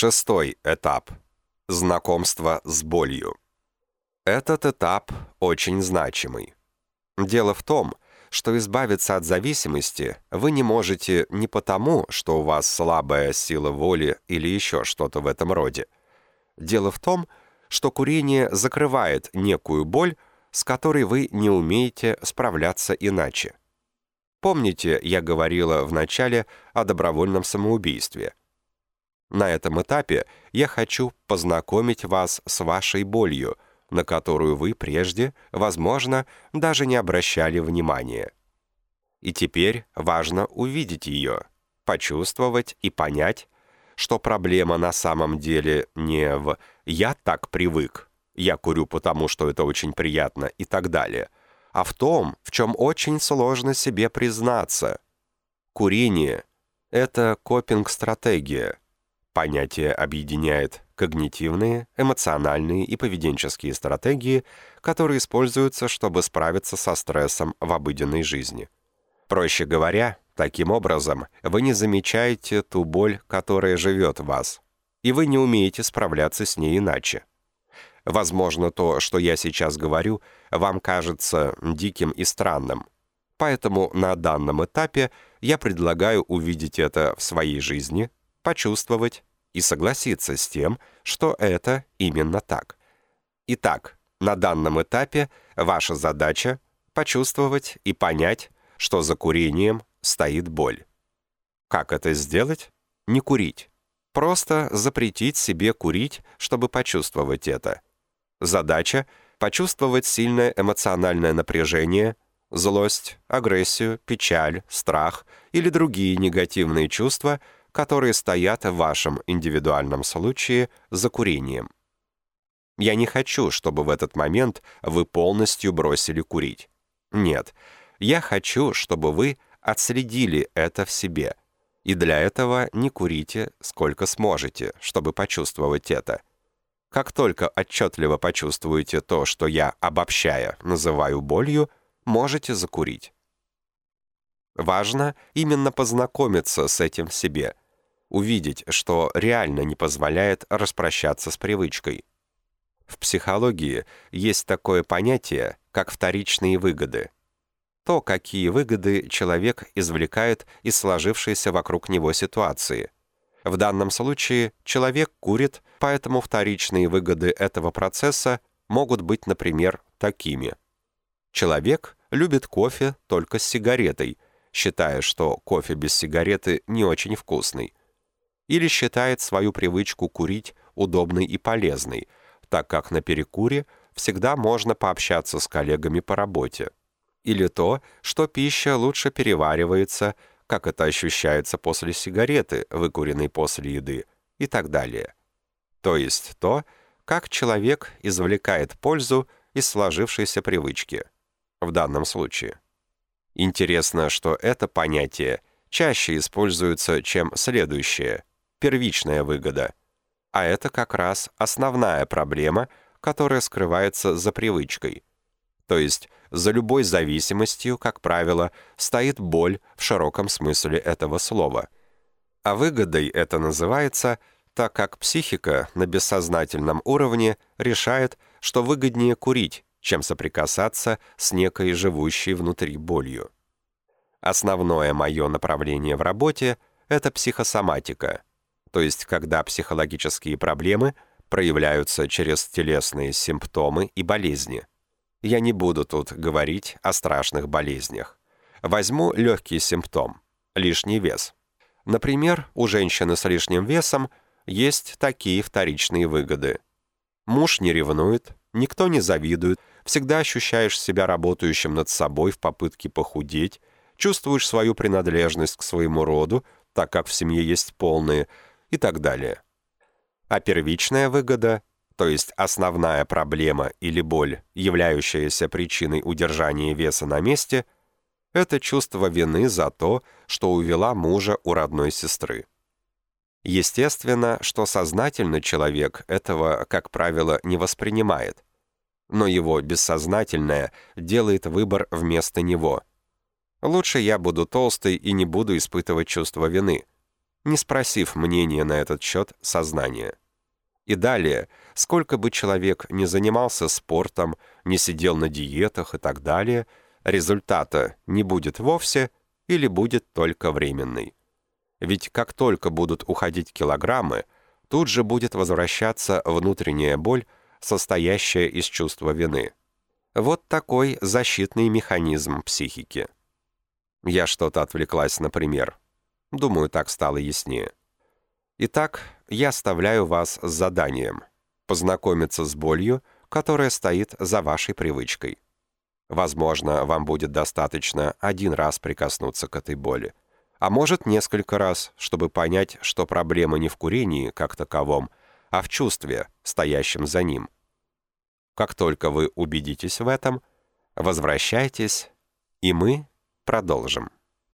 Шестой этап. Знакомство с болью. Этот этап очень значимый. Дело в том, что избавиться от зависимости вы не можете не потому, что у вас слабая сила воли или еще что-то в этом роде. Дело в том, что курение закрывает некую боль, с которой вы не умеете справляться иначе. Помните, я говорила в начале о добровольном самоубийстве. На этом этапе я хочу познакомить вас с вашей болью – на которую вы прежде, возможно, даже не обращали внимания. И теперь важно увидеть ее, почувствовать и понять, что проблема на самом деле не в «я так привык», «я курю потому, что это очень приятно» и так далее, а в том, в чем очень сложно себе признаться. Курение — это копинг-стратегия. Понятие объединяет когнитивные, эмоциональные и поведенческие стратегии, которые используются, чтобы справиться со стрессом в обыденной жизни. Проще говоря, таким образом вы не замечаете ту боль, которая живет в вас, и вы не умеете справляться с ней иначе. Возможно, то, что я сейчас говорю, вам кажется диким и странным. Поэтому на данном этапе я предлагаю увидеть это в своей жизни, почувствовать, и согласиться с тем, что это именно так. Итак, на данном этапе ваша задача — почувствовать и понять, что за курением стоит боль. Как это сделать? Не курить. Просто запретить себе курить, чтобы почувствовать это. Задача — почувствовать сильное эмоциональное напряжение, злость, агрессию, печаль, страх или другие негативные чувства — которые стоят в вашем индивидуальном случае за курением. Я не хочу, чтобы в этот момент вы полностью бросили курить. Нет, я хочу, чтобы вы отследили это в себе. И для этого не курите сколько сможете, чтобы почувствовать это. Как только отчетливо почувствуете то, что я, обобщая, называю болью, можете закурить. Важно именно познакомиться с этим в себе, увидеть, что реально не позволяет распрощаться с привычкой. В психологии есть такое понятие, как вторичные выгоды. То, какие выгоды человек извлекает из сложившейся вокруг него ситуации. В данном случае человек курит, поэтому вторичные выгоды этого процесса могут быть, например, такими. Человек любит кофе только с сигаретой – считая, что кофе без сигареты не очень вкусный. Или считает свою привычку курить удобной и полезной, так как на перекуре всегда можно пообщаться с коллегами по работе. Или то, что пища лучше переваривается, как это ощущается после сигареты, выкуренной после еды, и так далее. То есть то, как человек извлекает пользу из сложившейся привычки. В данном случае. Интересно, что это понятие чаще используется, чем следующее – первичная выгода. А это как раз основная проблема, которая скрывается за привычкой. То есть за любой зависимостью, как правило, стоит боль в широком смысле этого слова. А выгодой это называется, так как психика на бессознательном уровне решает, что выгоднее курить, чем соприкасаться с некой живущей внутри болью. Основное мое направление в работе — это психосоматика, то есть когда психологические проблемы проявляются через телесные симптомы и болезни. Я не буду тут говорить о страшных болезнях. Возьму легкий симптом — лишний вес. Например, у женщины с лишним весом есть такие вторичные выгоды. Муж не ревнует, никто не завидует, всегда ощущаешь себя работающим над собой в попытке похудеть, чувствуешь свою принадлежность к своему роду, так как в семье есть полные, и так далее. А первичная выгода, то есть основная проблема или боль, являющаяся причиной удержания веса на месте, это чувство вины за то, что увела мужа у родной сестры. Естественно, что сознательно человек этого, как правило, не воспринимает, но его бессознательное делает выбор вместо него. Лучше я буду толстый и не буду испытывать чувство вины. Не спросив мнения на этот счет сознания. И далее, сколько бы человек ни занимался спортом, не сидел на диетах и так далее, результата не будет вовсе или будет только временный. Ведь как только будут уходить килограммы, тут же будет возвращаться внутренняя боль, состоящая из чувства вины. Вот такой защитный механизм психики. Я что-то отвлеклась, например. Думаю, так стало яснее. Итак, я оставляю вас с заданием познакомиться с болью, которая стоит за вашей привычкой. Возможно, вам будет достаточно один раз прикоснуться к этой боли, а может несколько раз, чтобы понять, что проблема не в курении как таковом, а в чувстве, стоящем за ним. Как только вы убедитесь в этом, возвращайтесь, и мы продолжим.